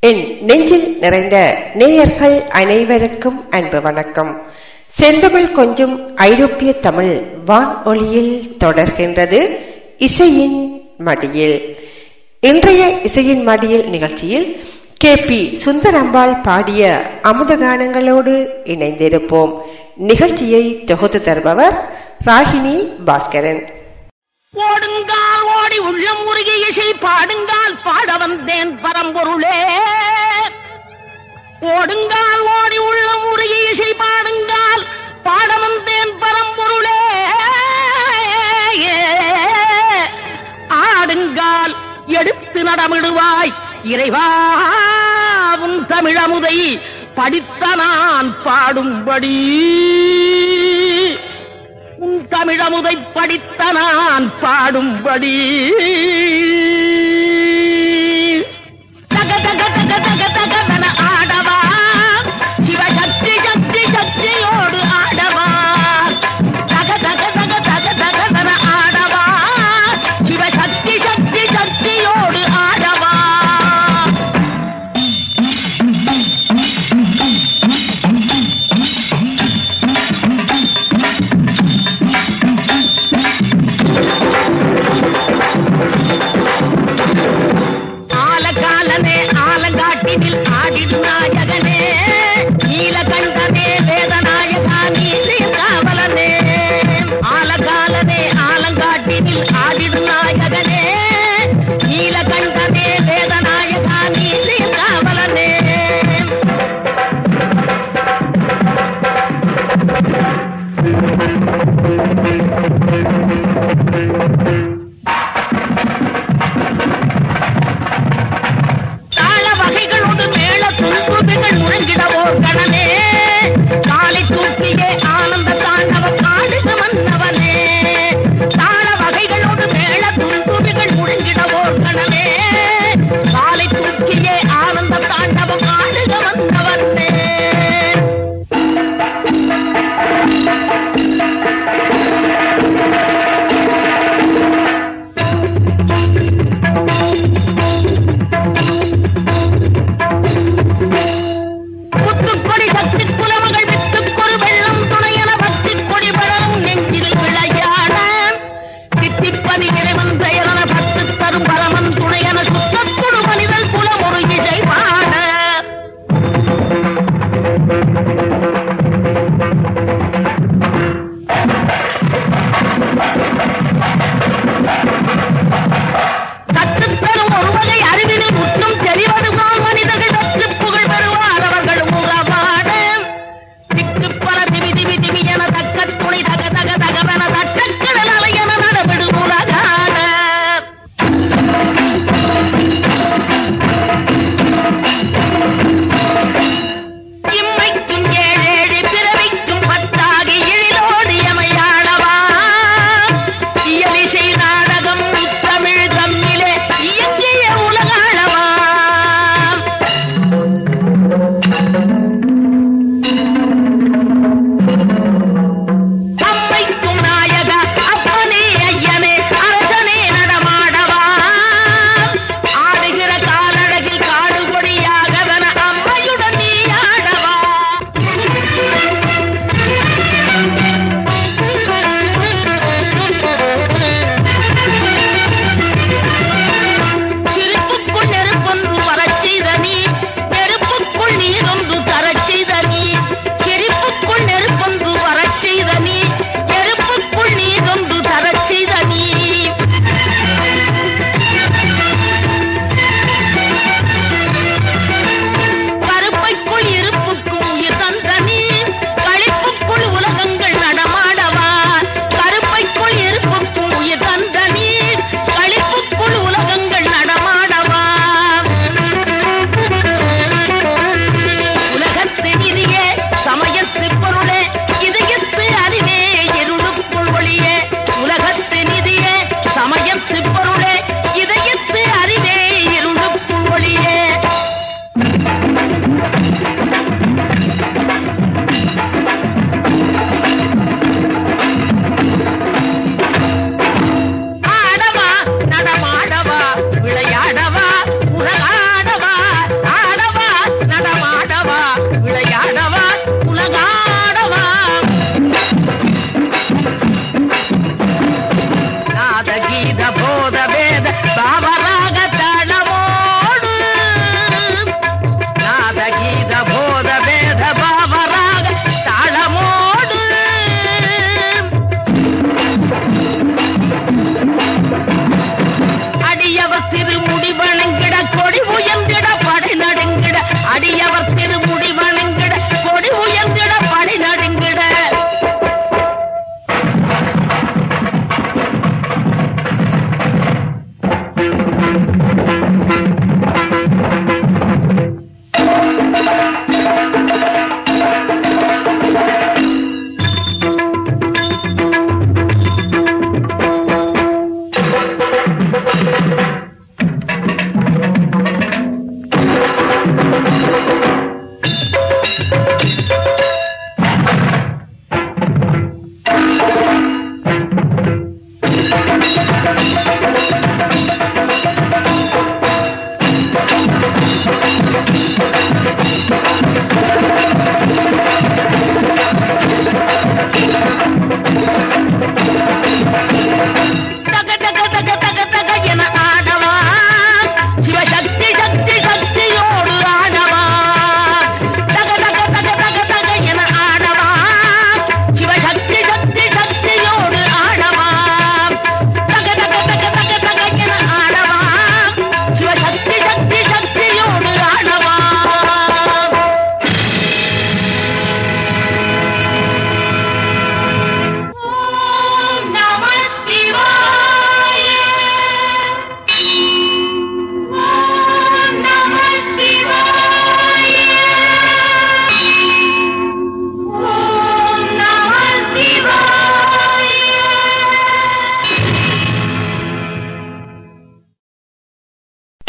என் நெஞ்சில் நிறைந்த நேயர்கள் அனைவருக்கும் அன்பு வணக்கம். செந்தமிழ் கொஞ்சம் ஐரோப்பிய தமிழ் வான் ஒளியில் தொடர்கின்றது இசையின் மடியில். இன்றைய இசையின் மடியில் நிகழ்ச்சியில் கே பி சுந்தரம்பாள் பாடிய அமுத கானங்களோடு இணைந்திருப்போம். நிகழ்ச்சியை தொகுத்து தருபவர் ராகினி பாஸ்கரன். ஓடுங்கால் ஓடி உள்ளம் உருகி இசை பாடுங்கால் பாட வந்தேன் பரம்பொருளே. ஓடுங்கால் ஓடி உள்ளம் உருகி இசை பாடுங்கால் பாட வந்தேன் பரம்பொருளே. ஆடுங்கால் எடுத்து நடமிடுவாய் இறைவாவும் தமிழமுதை படித்த நான் பாடும்படி. உன் தமிழமுதை படித்த நான் பாடும்படி. தக தக தக தக தக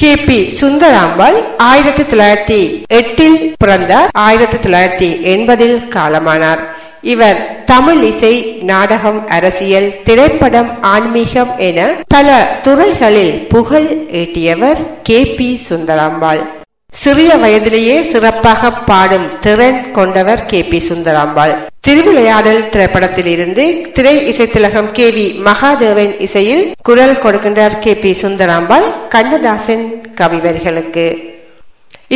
கே பி சுந்தராம்பாள் ஆயிரத்தி தொள்ளாயிரத்தி எட்டில் பிறந்தார். ஆயிரத்தி தொள்ளாயிரத்தி எண்பதில் காலமானார். இவர் தமிழ் இசை நாடகம் அரசியல் திரைப்படம் ஆன்மீகம் என பல துறைகளில் புகழ் ஈட்டியவர் கே பி சுந்தராம்பாள். சிறிய வயதிலேயே சிறப்பாக பாடும் திறன் கொண்டவர் கே பி சுந்தராம்பாள். திருவிளையாடல் திரைப்படத்தில் இருந்து திரை இசைத்திலகம் கே வி மகாதேவன் இசையில் குரல் கொடுக்கின்றார் கே பி சுந்தராம்பாள் கண்ணதாசன் கவிவரிகளுக்கு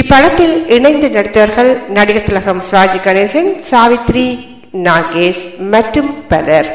இப்படத்தில் இணைந்து நடித்தவர்கள் நடிகர் திலகம் சிவாஜி கணேசன் சாவித்ரி நாகேஷ் மற்றும் பலர்.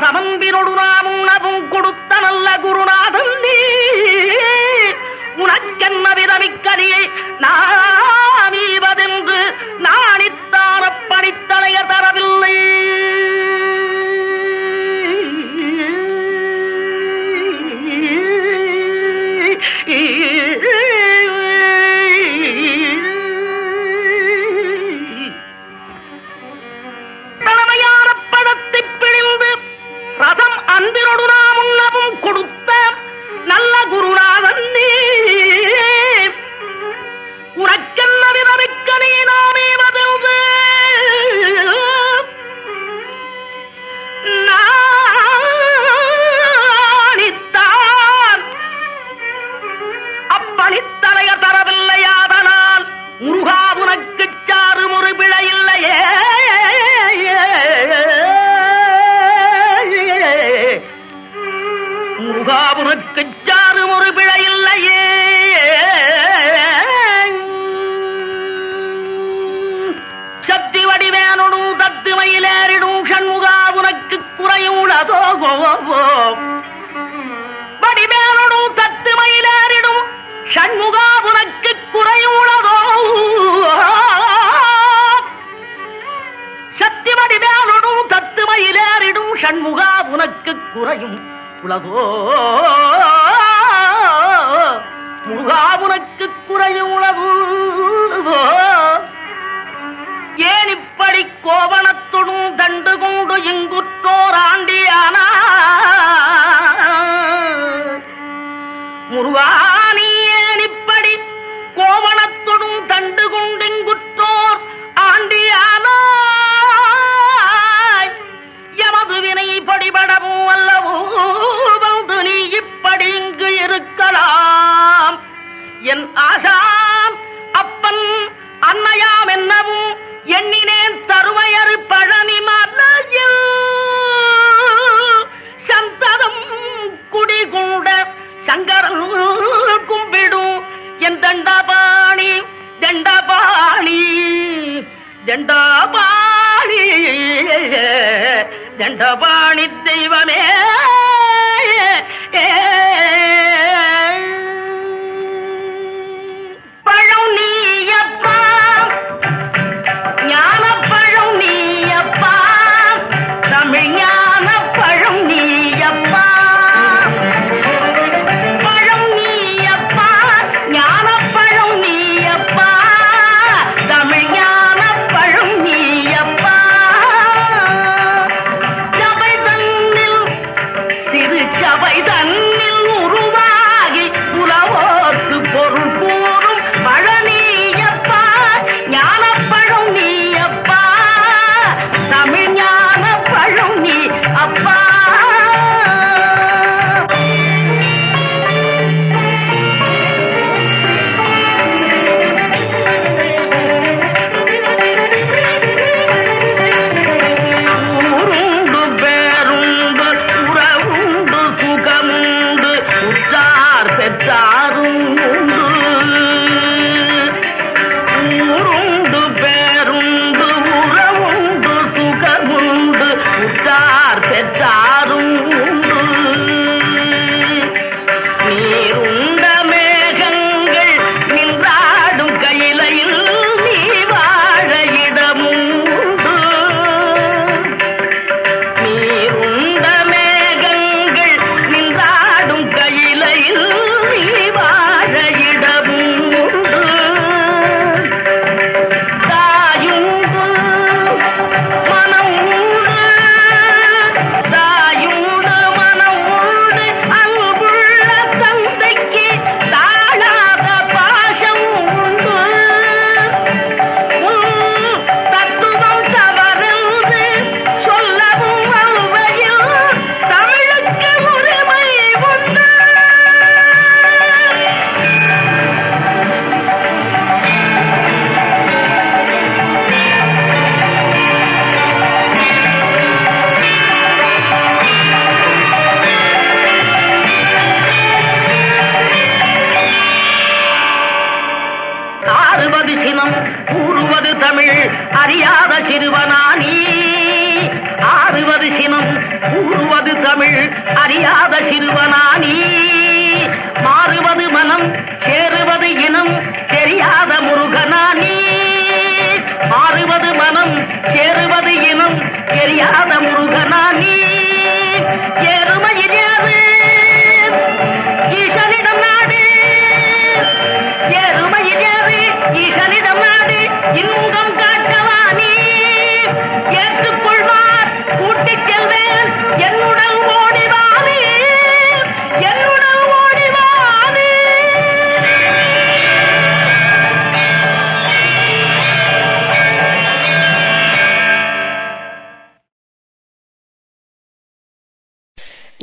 ரசமந்தினொடு நாம் உணவும் கொடுத்த நல்ல குருநாதன் நீ. உனக்கென்ன விதமிக்கலியை நாமீவதென்று நாணித்தாரப்பணித்தலைய தரவில்லை. குறையுள்ளதோ வடிவேனுடும் தத்து மயிலேறிடும் ஷண்முகா உனக்கு குறையுள்ளதோ சக்தி வடிவேலனும் தத்து மயிலேறிடும் ஷண்முகா உனக்கு குறையும் உலகோ முகா உனக்கு குறையும் உலகோ இங்குற்றோர் ஆண்டியானா? தண்டபாணி தண்டபாணி தெய்வமே. தெரியாத முருகனானி மாறுவது மனம் சேருவது இனம் தெரியாத முருகனானி எருமையில்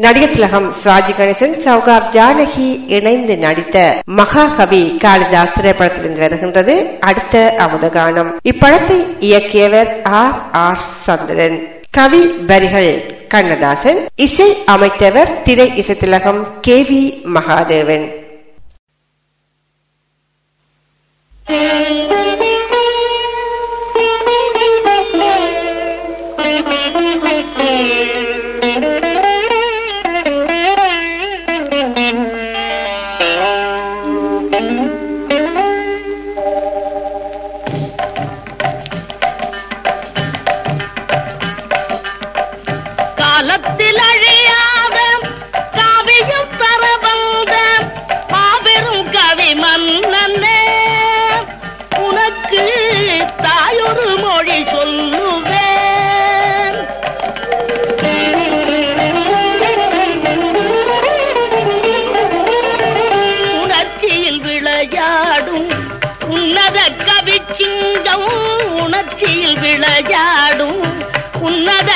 நடிகர் திலகம் சிவாஜி கணேசன் சௌகார் ஜானகி இணைந்து நடித்த மகாகவி காளிதாஸ் திரைப்படத்திலிருந்து வருகின்றது. அடுத்த அமுதகானம் இப்படத்தை இயக்கியவர் ஆர். ஆர். சந்திரன். கவி வரிகள் கண்ணதாசன். இசை அமைத்தவர் திரை இசைத்திலகம் கே. வி. மகாதேவன். சிங்கம் உணர்ச்சியில் விளையாடும் உன்னத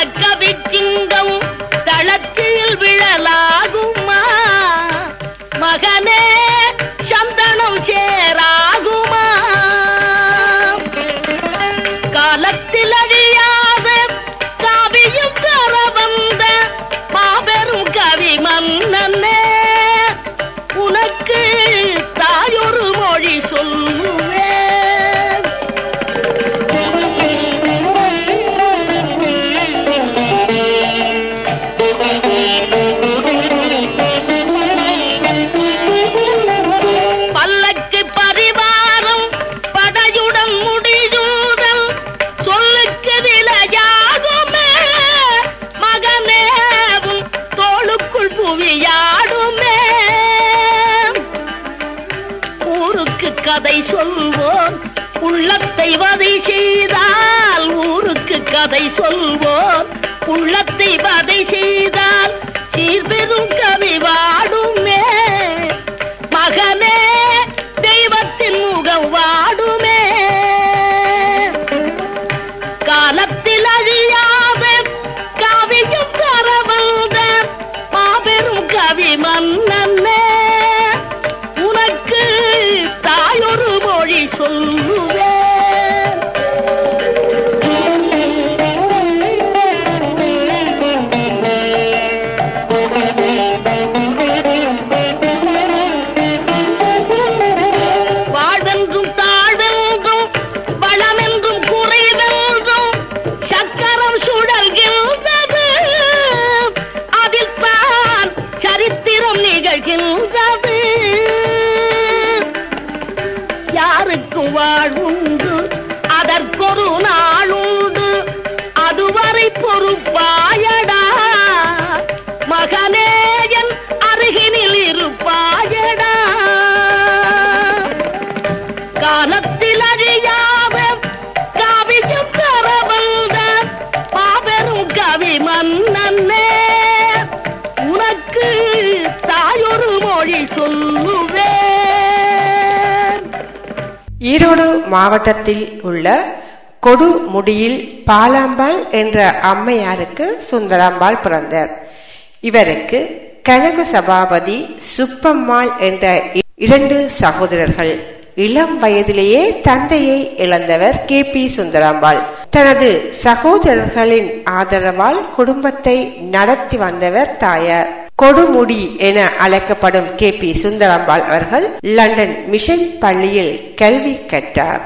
கிராமத்தில் உள்ள கொடுமுடியில் பாலாம்பாள் என்ற அம்மையாருக்கு சுந்தராம்பாள் பிறந்தார். இவருக்கு கனக சபாபதி சுப்பம்மாள் என்ற இரண்டு சகோதரர்கள். இளம் வயதிலேயே தந்தையை இழந்தவர் கே பி சுந்தராம்பாள். தனது சகோதரர்களின் ஆதரவால் குடும்பத்தை நடத்தி வந்தவர் தாயார். கொடுமுடி என அழைக்கப்படும் கே பி சுந்தராம்பாள் அவர்கள் லண்டன் மிஷன் பள்ளியில் கல்வி கற்றார்.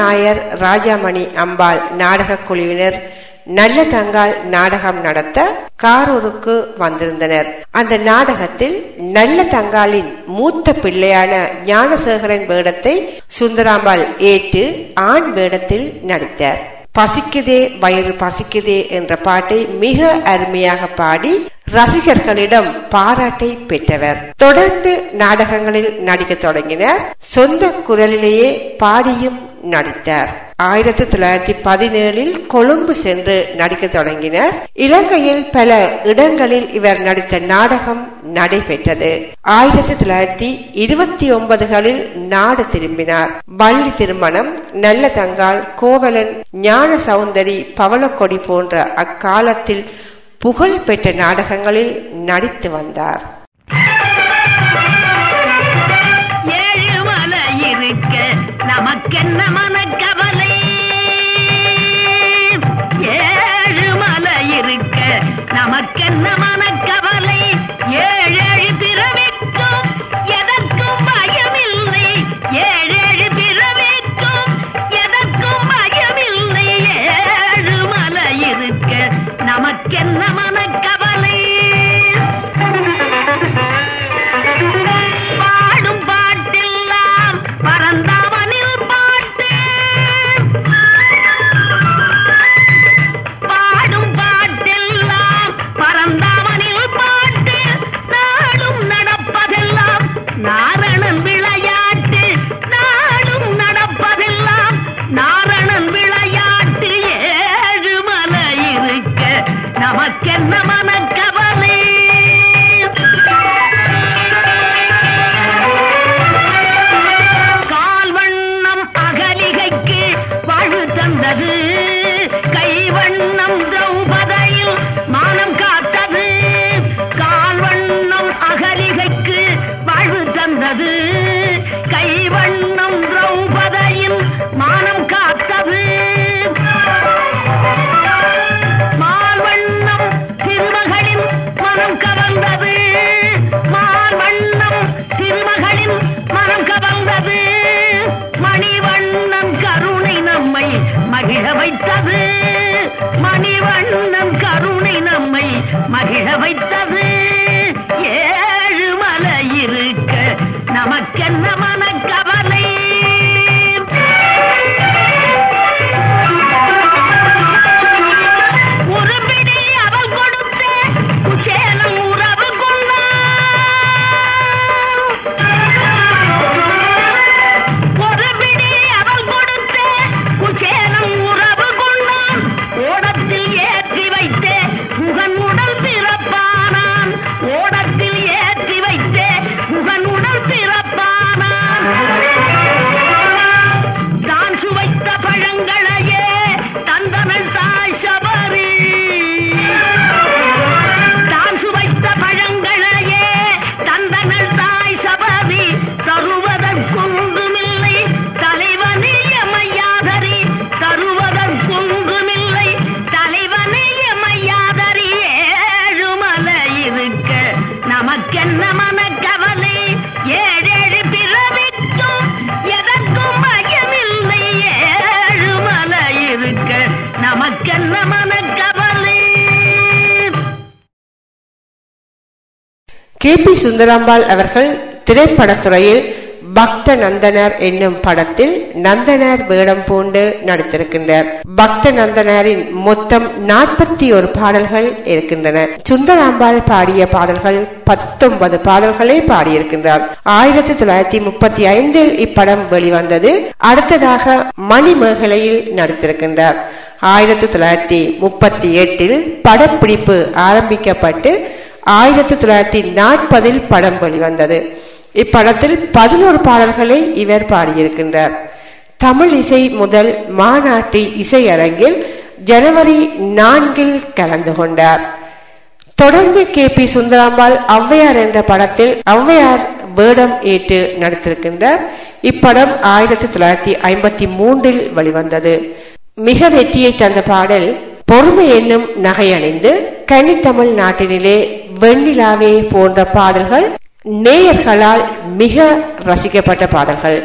நாயர் ராஜாமணி அம்பாள் நாடக குழுவினர் நல்ல தங்கால் நாடகம் நடத்த காரூருக்கு வந்திருந்தனர். அந்த நாடகத்தில் நல்ல தங்காலின் மூத்த பிள்ளையான ஞானசேகரன் வேடத்தை சுந்தராம்பாள் ஏற்று ஆண் வேடத்தில் நடித்தார். பசிக்குதே வயிறு பசிக்குதே என்ற பாட்டை மிக அருமையாக பாடி ரசிகர்களிடம் பாராட்டை பெற்றவர். தொடர்ந்து நாடகங்களில் நடிக்க தொடங்கினர். சொந்த குரலிலேயே பாடியும் நடித்தார். ஆயிரத்தி தொள்ளாயிரத்தி பதினேழில் கொழும்பு சென்று நடிக்க தொடங்கினர். இலங்கையில் பல இடங்களில் இவர் நடித்த நாடகம் நடைபெற்றது. ஆயிரத்தி தொள்ளாயிரத்தி இருபத்தி ஒன்பதுகளில் நாடு திரும்பினார். வள்ளி திருமணம் நல்ல தங்கால் கோவலன் ஞான சௌந்தரி பவளக்கொடி போன்ற அக்காலத்தில் புகழ் பெற்ற நாடகங்களில் நடித்து வந்தார். நமக்கென்ன ನನ್ನ ಮನಕ್ಕ கே பி சுந்தராம்பாள் அவர்கள் திரைப்படத்துறையில் பக்த நந்தனர் என்னும் படத்தில் நந்தனர் வேடம் பூண்டு நடித்திருக்கின்றார். பக்த நந்தனரின் மொத்தம் நாற்பத்தி ஒரு பாடல்கள் இருக்கின்றன. சுந்தராம்பாள் பாடிய பாடல்கள் பத்தொன்பது பாடல்களை பாடியிருக்கின்றார். ஆயிரத்தி தொள்ளாயிரத்தி முப்பத்தி ஐந்தில் இப்படம் வெளிவந்தது. அடுத்ததாக மணிமேகலையில் நடித்திருக்கின்றார். ஆயிரத்தி தொள்ளாயிரத்தி முப்பத்தி எட்டில் படப்பிடிப்பு ஆரம்பிக்கப்பட்டு ஆயிரத்தி தொள்ளாயிரத்தி நாற்பதில் படம் வெளிவந்தது. இப்படத்தில் பதினோரு பாடல்களை இவர் பாடியிருக்கின்றார். தமிழ் இசை முதல் மாநாட்டு இசையரங்கில் ஜனவரி நான்கில் கலந்து கொண்டார். தொடர்ந்து கே பி சுந்தராம்பாள் ஔவையார் என்ற படத்தில் ஔவையார் வேடம் ஏற்று நடித்திருக்கின்றார். இப்படம் ஆயிரத்தி தொள்ளாயிரத்தி ஐம்பத்தி மூன்றில் வெளிவந்தது. மிக வெற்றியை தந்த பாடல் பொறுமை என்னும் நகை அணிந்து கனித்தமிழ் நாட்டினிலே வெண்ணிலாவே போன்ற பாடல்கள் நேயர்களால் மிக ரசிக்கப்பட்ட பாடல்கள்.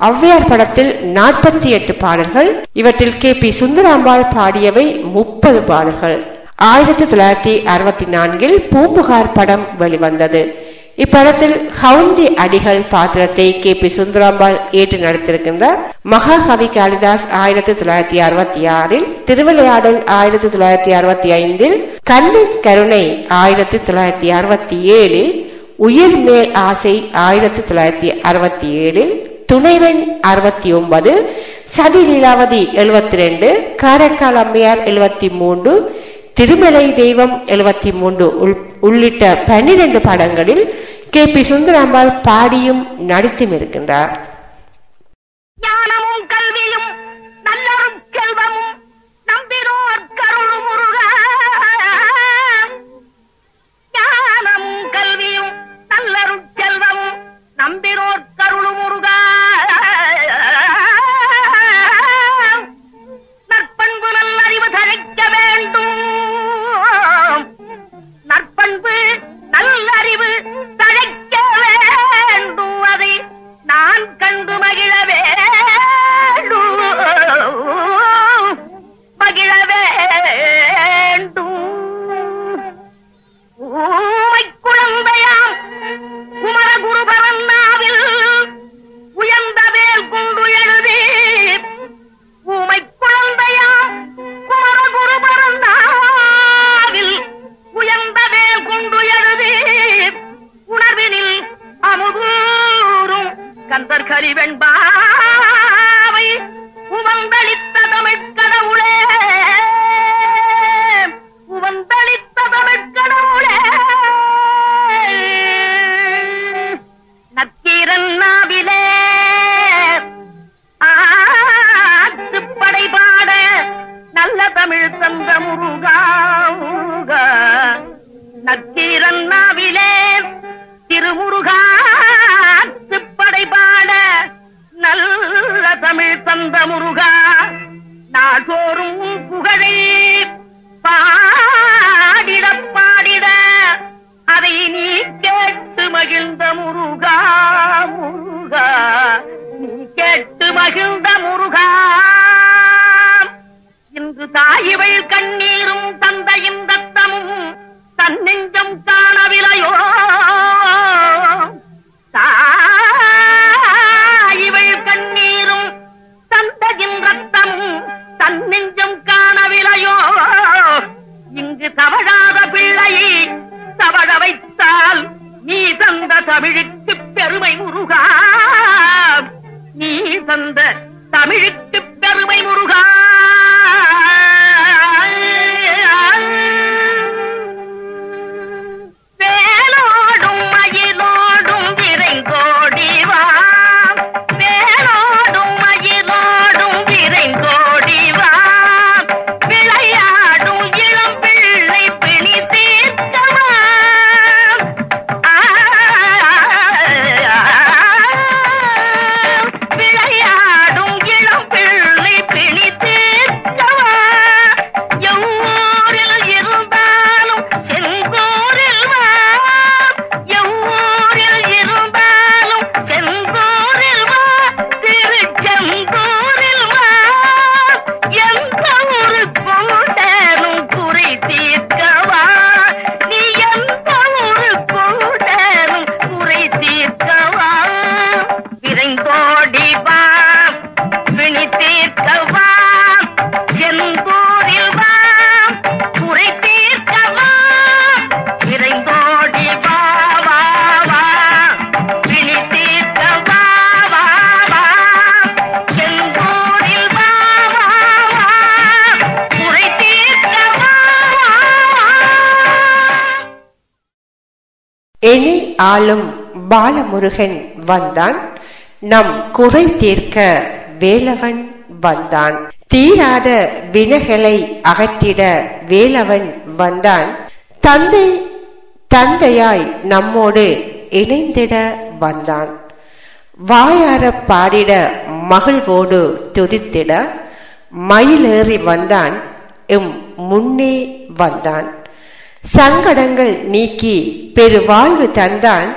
ஔவையார் படத்தில் நாற்பத்தி எட்டு பாடல்கள் இவற்றில் கே. பி. சுந்தராம்பாள் பாடியவை முப்பது பாடல்கள். ஆயிரத்தி தொள்ளாயிரத்தி அறுபத்தி நான்கில் பூம்புகார் படம் வெளிவந்தது. இப்படத்தில் ஹவுந்தி அடிகள் பாத்திரத்தை கே பி சுந்தராம்பாள் ஏற்று நடித்திருக்கின்றார் மகாகவி காளிதாஸ் ஆயிரத்தி தொள்ளாயிரத்தி அறுபத்தி ஆறில் திருவிளையாடல் ஆயிரத்தி தொள்ளாயிரத்தி அறுபத்தி ஐந்தில் கல்வி கருணை ஆயிரத்தி தொள்ளாயிரத்தி அறுபத்தி ஏழில் உயிர் மேல் ஆசை ஆயிரத்தி தொள்ளாயிரத்தி அறுபத்தி ஏழில் துணைவன் அறுபத்தி ஒன்பது சதி லீலாவதி எழுபத்தி ரெண்டு காரைக்கால் அம்மையார் எழுபத்தி மூன்று திருமலை தெய்வம் எழுபத்தி மூன்று உள்ளிட்ட பன்னிரண்டு படங்களில் கே பி சுந்தராம்பாள் பாடியும் நடித்தும் இருக்கின்றார். ஆளும் பாலமுருகன் வந்தான். நம் குறை தீர்க்க வேலவன் வந்தான். தீராத வினைகளை அகற்றிட வேலவன் வந்தான். தந்தை தந்தையாய் நம்மோடு இணைந்திட வந்தான். வாயார பாடிட மகள்வோடு துதித்திட மயிலேறி வந்தான். எம் முன்னே வந்தான். சங்கடங்கள் நீக்கி பெருவாழ்வு தந்தான்.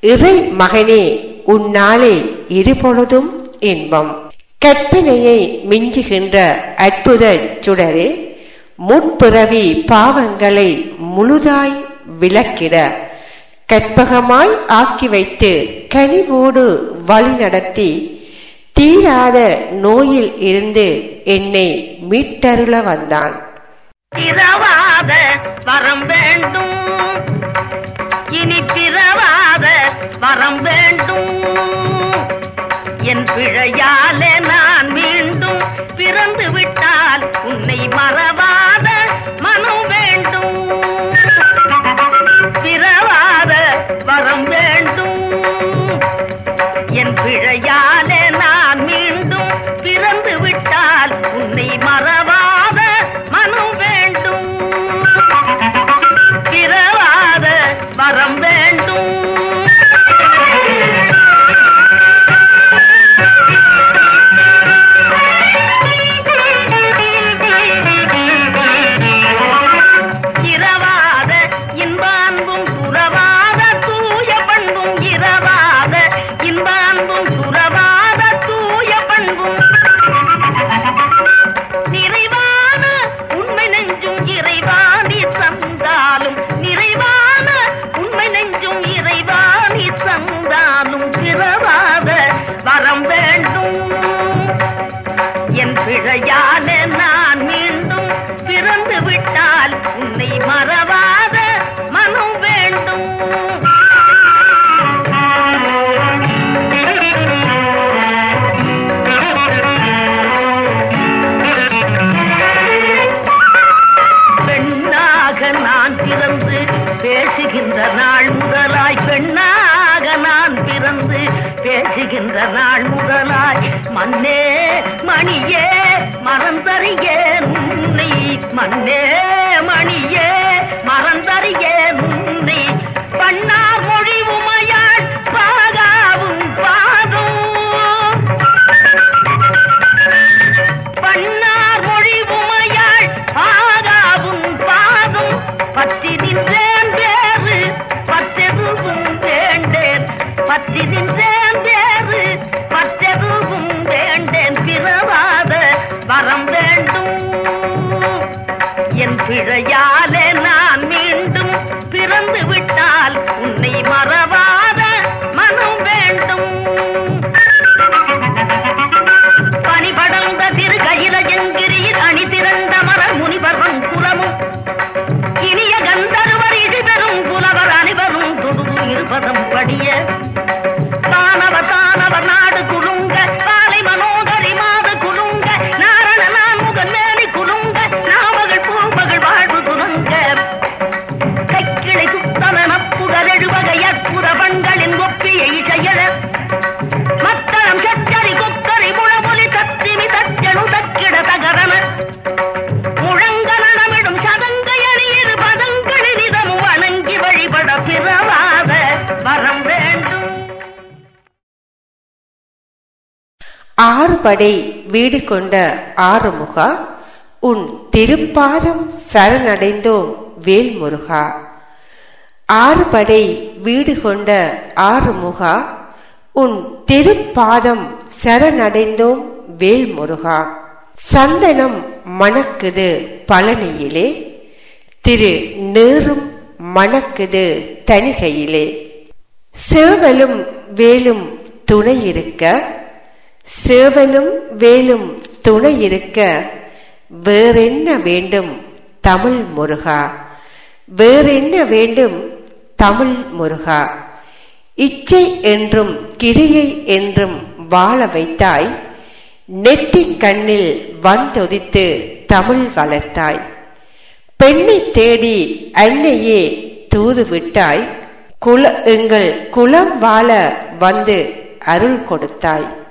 இறை மகனே உன்னாலே இருபொழுதும் இன்பம். கற்பினையை மிஞ்சுகின்ற அற்புத சுடரே முன்பிறவி பாவங்களை முழுதாய் விளக்கிட. கற்பகமாய் ஆக்கி வைத்து கனிவோடு வழிநடத்தி தீராத நோயில் இருந்து என்னை மீட்டருள வந்தான். பிறவாத வரம் வேண்டும். இனி பிறவாத வரம் வேண்டும். என் பிழையா படை வீடு கொண்ட ஆறுமுகா உன் திருப்பாதம் சரணடைந்தோம் வேல்முருகா. ஆறு படை வீடு கொண்ட ஆறுமுகா உன் திருப்பாதம் சரணடைந்தோம் வேல்முருகா. சந்தனம் மணக்குது பழனியிலே திரு நேரும் மணக்குது தனிகையிலே சேவலும் வேலும் துணை இருக்க சேவலும் வேலும் துணை இருக்க வேறென்ன வேண்டும்? தமிழ் முருகா. வேறென்ன வேண்டும்? தமிழ் முருகா. இச்சை என்றும் கிரியை என்றும் வாழ வைத்தாய். நெற்றி கண்ணில் வந்தொதித்து தமிழ் வளர்த்தாய். பெண்ணை தேடி அன்னையே தூது விட்டாய். குல எங்கள் குலம் வாழ வந்து அருள் கொடுத்தாய்.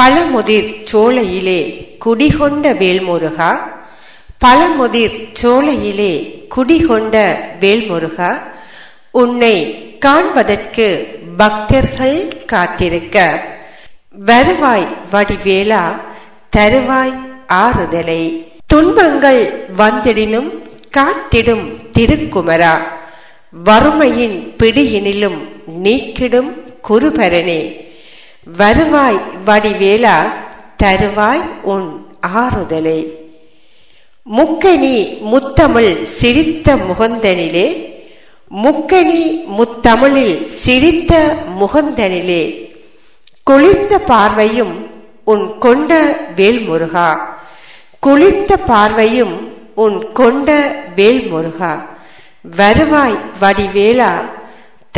பழமுதிர் சோலையிலே குடிகொண்ட வேல்முருகா? பழமுதிர் சோலையிலே குடிகொண்ட வேல்முருகா? உன்னை காண்பதற்கு பக்தர்கள் காத்திருக்க. வருவாய் வடிவேலா தருவாய் ஆறுதலை. துன்பங்கள் வந்திடினும் காத்திடும் திருக்குமரா. வறுமையின் பிடியினிலும் நீக்கிடும் குருபரனே. வருவாய் வடிவேலா தருவாய் உன் ஆறுதலை. முக்கணி முத்தமிழ் சிரித்த முகந்தனிலே முக்கணி முத்தமிழில் சிரித்த முகந்தனிலே. குளிர்ந்த பார்வையும் உன் கொண்ட வேல்முருகா. குளிர்ந்த பார்வையும் உன் கொண்ட வேல்முருகா. வருவாய் வடிவேலா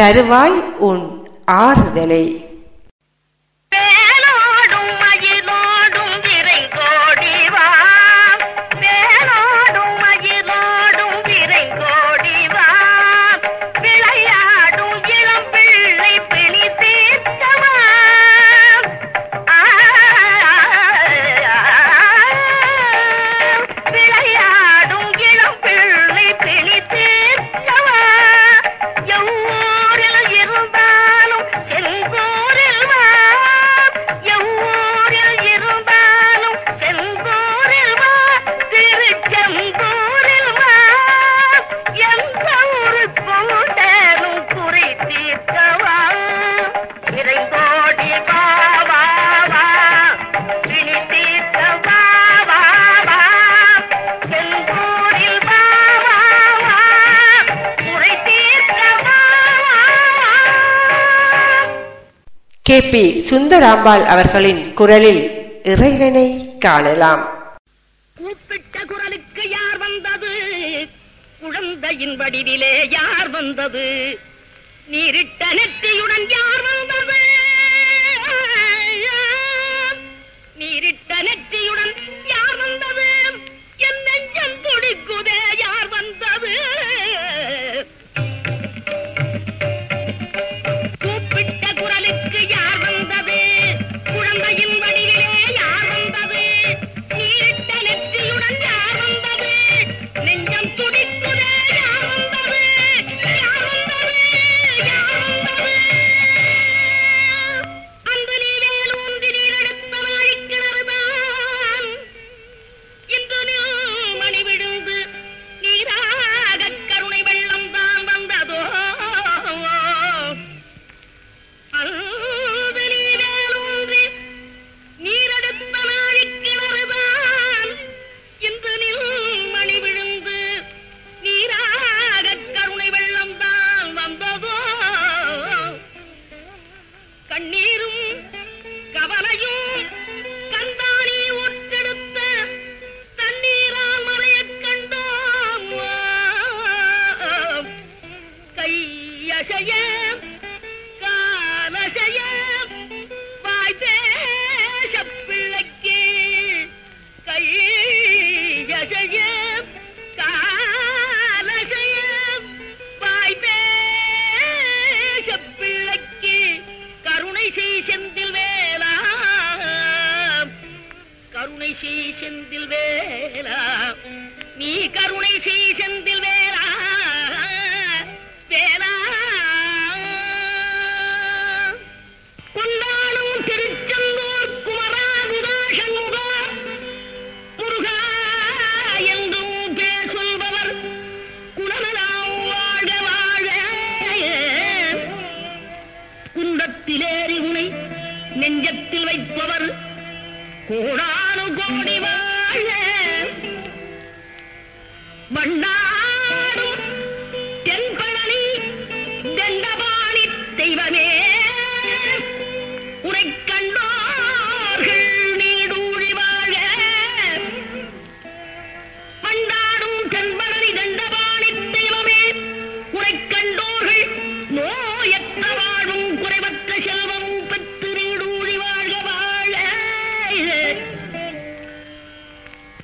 தருவாய் உன் ஆறுதலை. கே பி சுந்தராம்பாள் அவர்களின் குரலில் இறைவனை காணலாம்.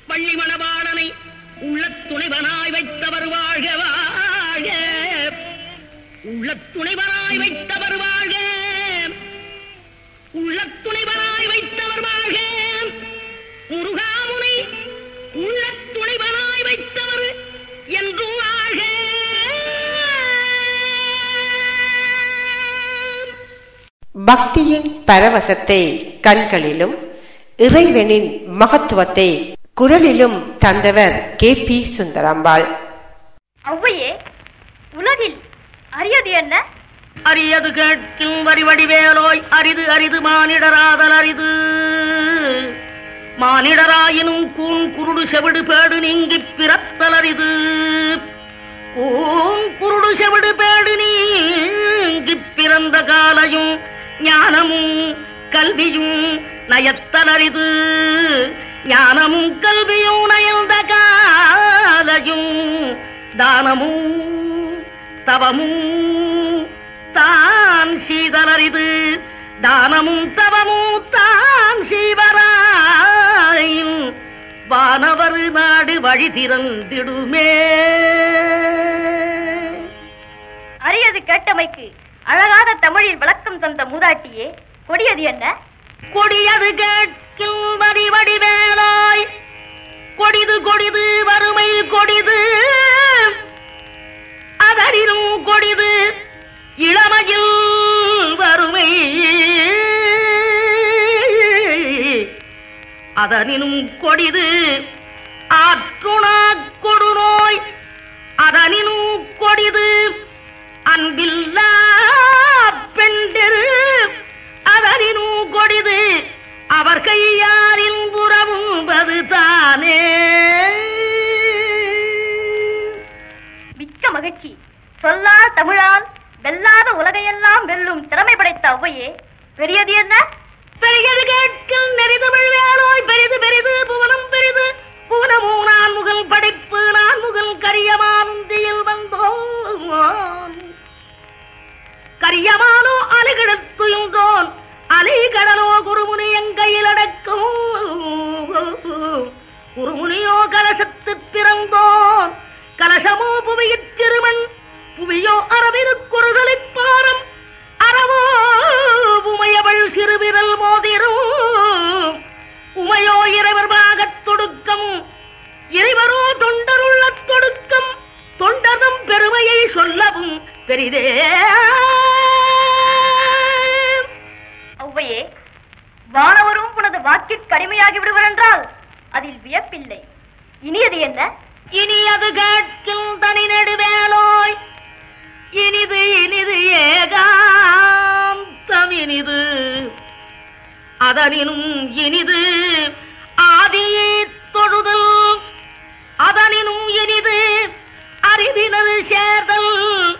பள்ளி மணவாளனை உள்ள துணைவனாய் வைத்தவர் வாழ்க வாழ உள்ள துணைவனாய் வைத்தவர் வாழ்க. உள்ள துணைவனாய் வைத்தவர் வாழ்க. முருகாமுனை உள்ள துணைவனாய் வைத்தவர் என்றும் வாழ்க. பக்தியின் பரவசத்தை கண்களிலும் இறைவனின் மகத்துவத்தை குரலிலும் தந்தவர் கே பி சுந்தராம்பாள். ஔவையே உலகில் அரியது என்ன? அரியது கேட்கும் வரிவடிவேலோய் அரிது அரிது மானிடராதல் அரிது. மானிடராயினும் கூன் குருடு செவிடு பேடு நீங்கிப் பிறத்தல் அரிது. கூன் குருடு செவிடு பேடு நீங்கிப் பிறந்த காலையும் ஞானமும் கல்வியும் நயத்தல் அரிது. ஞானமும் கல்வியும் நயந்த காலையும் தானமும் தவமும் தான் சீதலரிது தானமும் தவமும் தான் சீவராயின் வானவர் நாடு வழி திறந்திடுமே. அரியது கேட்டமைக்கு அழகான தமிழில் விளக்கம் தந்த மூதாட்டியே கொடியது என்ன? கொடியது கேட்கும் வரி வடிவேலாய். கொடிது கொடிது வறுமை கொடிது. அதனினும் கொடிது இளமையில் வறுமை. அதனினும் கொடிது ஆற்றுணா கொடுநோய். அதனினும் கொடிது அன்பில்லா பெண்டெரு அதனினும் கொடிது அவர் கையாரின் புறவும்பது தானே மிக்க மகிழ்ச்சி. சொல்லால் தமிழால் வெல்லாத உலகையெல்லாம் வெல்லும் திறமை படைத்த ஔவையே பெரியது என்ன? பெரியது கேட்கில் நெறிதமிழ் வேலோய் பெரிது பெரிது புவனம் பெரிது. புவனமோ நான் முகல் படைப்பு நான் முகல் கரியமாந்தியில் வந்தோம். கரியமானோ அலைகிடத்துயின்றோன் அலை கடலோ குருமுனி எங்கையில் அடக்கும். குருமுனியோ கலசத்து பிறந்தோ. கலசமோ புவியிற் திருமண். புவியோ அரவிரு குறுதலிப் பாரம். அறவோ உமையவள் சிறுவிரல் மோதிரும் உமையோ இறைவர் பாகத் தொடுக்கம். இறைவரோ தொண்டருள்ள தொடுக்கம். தொண்டதம் பெருமையை சொல்லவும் பெரிதே. ஒவ்வையே வானவரும் உனது வாக்கிற்கு அடிமையாகி விடுவர் என்றால் அதில் வியப்பில்லை. இனியது என்ன? இனியது கேட்கும் தனி நெடுவேலோய் இனிது இனிது ஏகாந்தம் இனிது அதனினும் இனிது ஆதியை தொழுதல் அதனினும் இனிது அறிவினது சேர்தல்.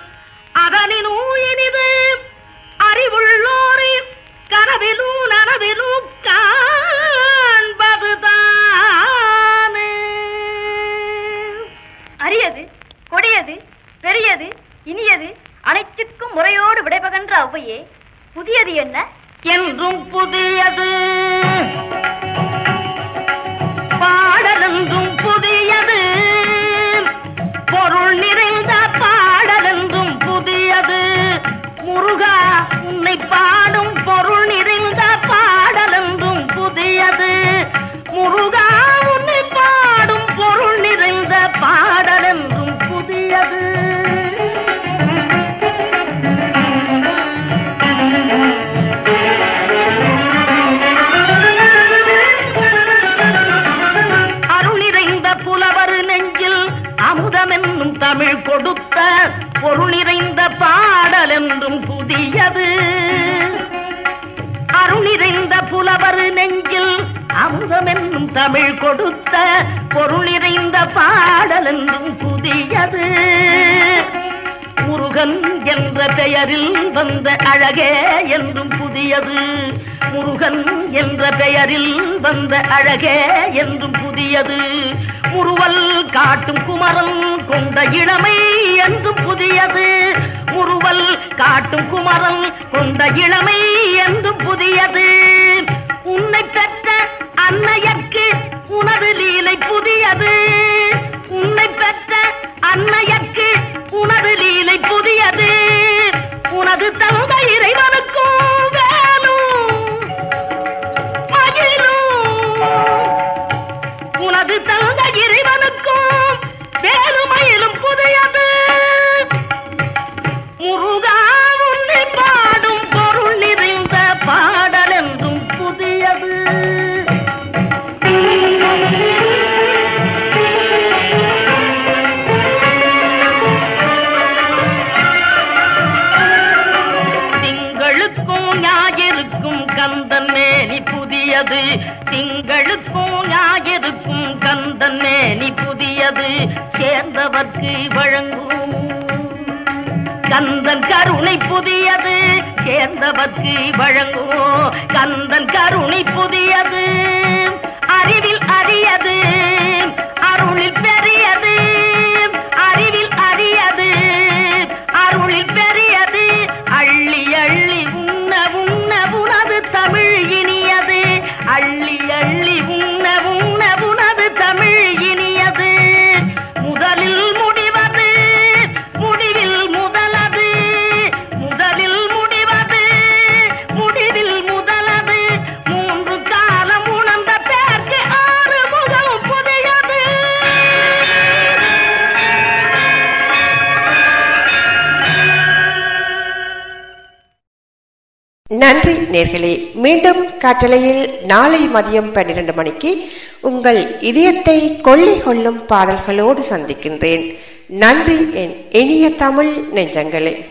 நேர்களே மீண்டும் கட்டளையில் நாளை மதியம் பன்னிரண்டு மணிக்கு உங்கள் இதயத்தை கொள்ளை கொள்ளும் பாடல்களோடு சந்திக்கின்றேன். நன்றி என் இனிய தமிழ் நெஞ்சங்களே.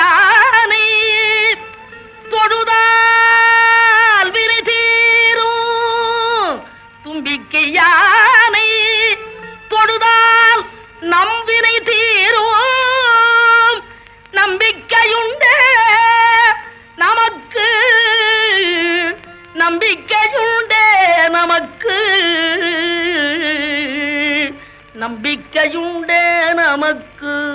யானை தொழுதால் வினை தீரும். தும்பிக்கை யானை தொழுதால் நம் வினை தீரும். நம்பிக்கையுண்டு நமக்கு. நம்பிக்கையுண்டு நமக்கு. நம்பிக்கையுண்டு நமக்கு.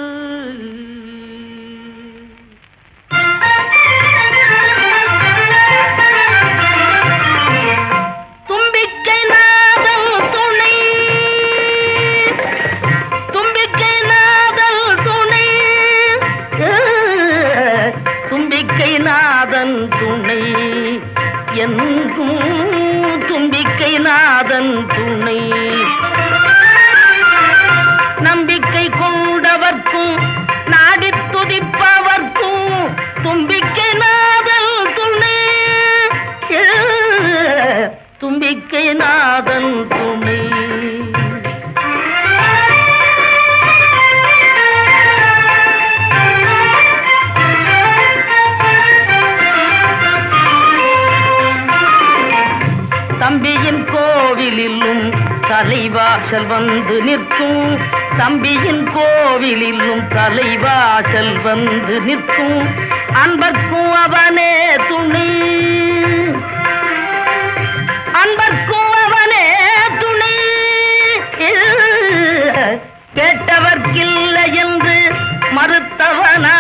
நாதன் துணை. நம்பிக்கை கொண்டவர்க்கும் நாடி துதிப்பவர்க்கும் தும்பிக்கை நாதன் துணை. தும்பிக்கை நாதன் தலைவாசல் வந்து நிற்கும். தம்பியின் கோவிலிலும் தலைவாசல் வந்து நிற்கும். அன்பர்க்கும் அவனே துணி. அன்பர்க்கும் அவனே துணி. கேட்டவர்க்கில்லை என்று மறுத்தவனா?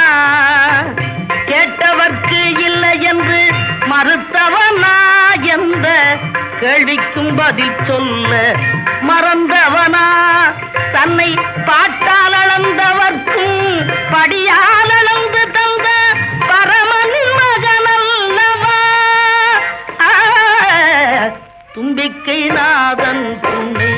கேட்டவர்க்கு இல்லை என்று மறுத்தவனா? எந்த கேள்விக்கும் பதில் சொல்ல மறந்தவனா? தன்னை பாட்டால் அளந்தவர்க்கும் படியால் அளந்து தந்த பரமனின் மகனல்லவா? தும்பிக்கை நாதன் துணை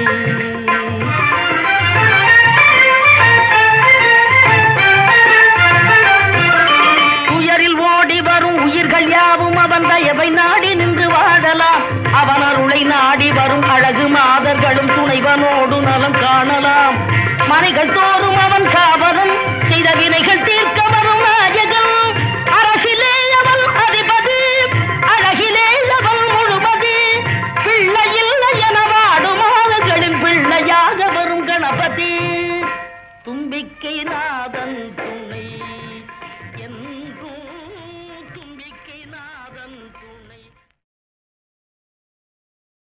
உயரில் ஓடி வரும் உயிர்கள் யாவும் அவன் தயவை நாடி நின்று வாழலாம். அவன் அருளை நாடி வரும் அழகு மாதர்களும் அவனோடு நலம் காணலாம். மனைகள் தோறும் அவன் காவலன். செய்த வினைகள்